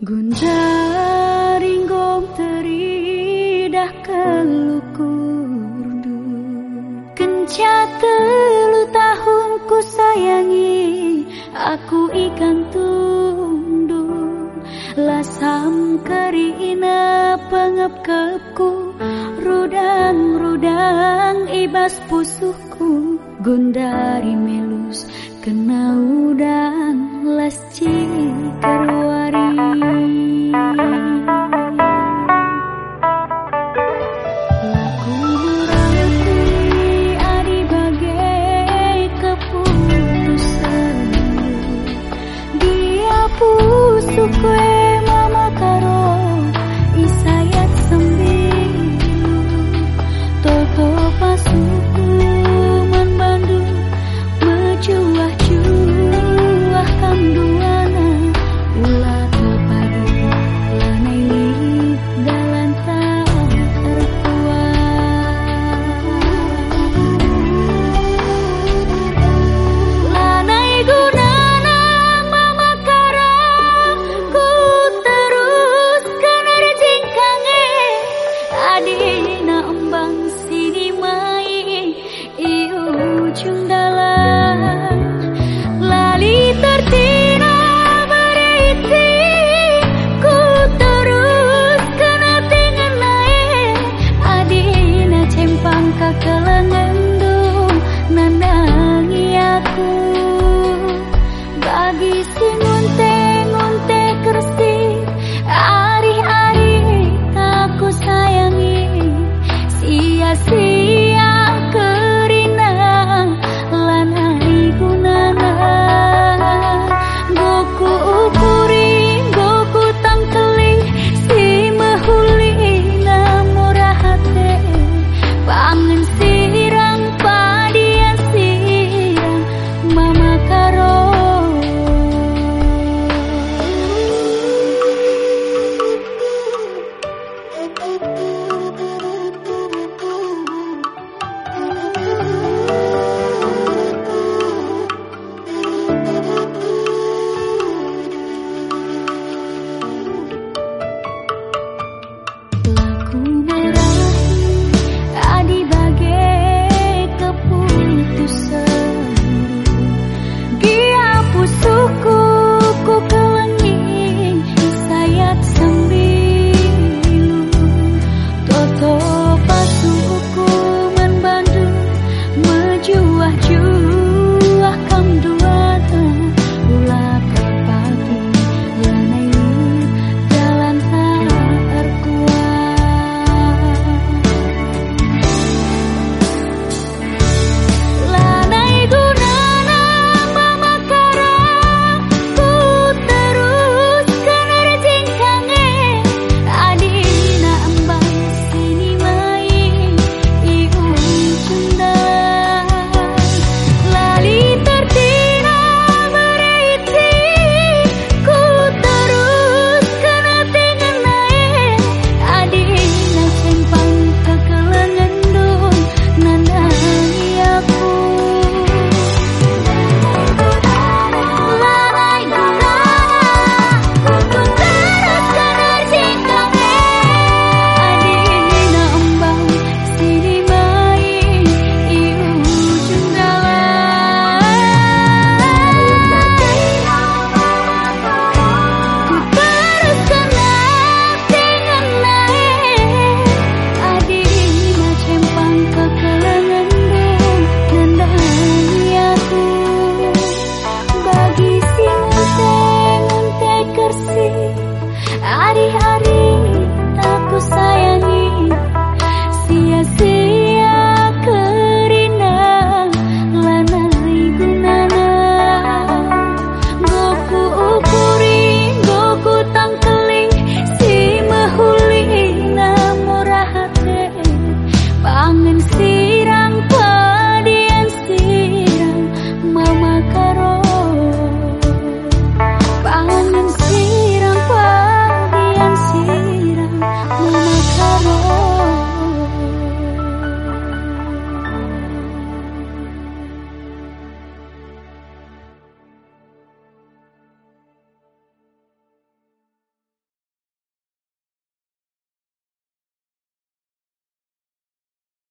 Jaringgong teridah kelukurdu Kenca telu tahun ku sayangi Aku ikan tundu Lasam karina pengep kepku Rudang-rudang ibas pusuhku. Gundari melus kena udang las Toko pasuku peace. Hari-hari tak ku sayang.